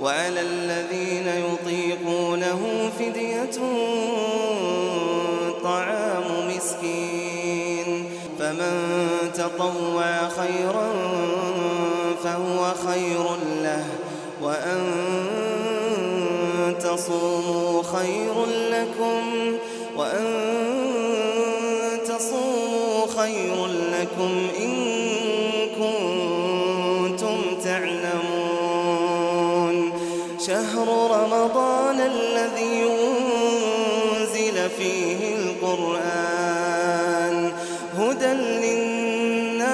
وعلى الذين يطيقونه فدية طعام مسكين. فمن تطوع خيرا فهو خير له وأن تصوموا خير لكم وأن تصوموا خير لكم إن كنتم تعلمون. شهر رمضان الذي أنزل فيه القرآن هدى للناس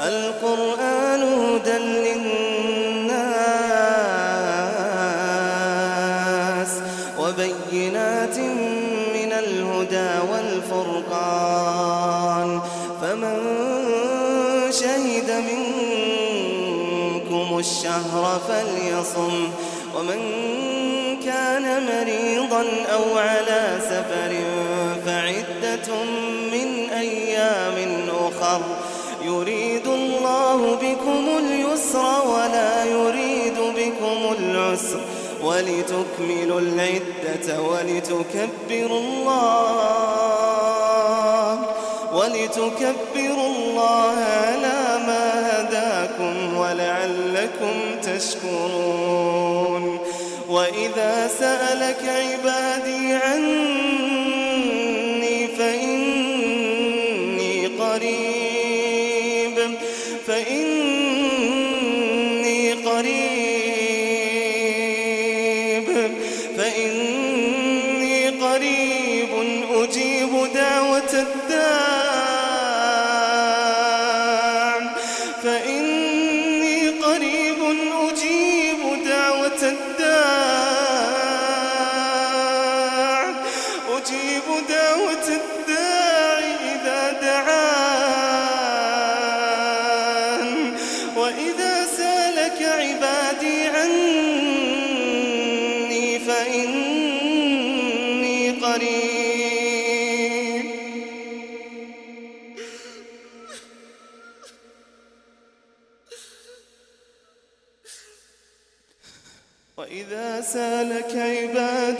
القرآن هدى للناس وبينات من الهدى والفرقان فمن شهد منكم الشهر فليصم ومن كان مريضا أو على سفر فعدة من أيام أخر. يريد الله بكم اليسر ولا يريد بكم العسر. ولتكملوا العدة ولتكبروا الله ولتكبروا الله على ولعلكم تشكرون. وإذا سألك عبادي عني فإني قريب فإني أجيب دعوة الداع إذا دعان. وإذا سألك عبادي عني فإني قريب. وإذا سألك عبادي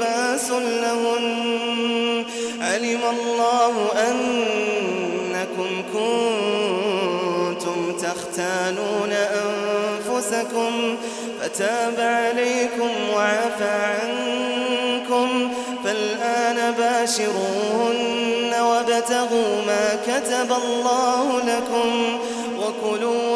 لباس لهن. علم الله أنكم كنتم تختانون أنفسكم فتاب عليكم وعفى عنكم. فالآن باشروهن وابتغوا ما كتب الله لكم.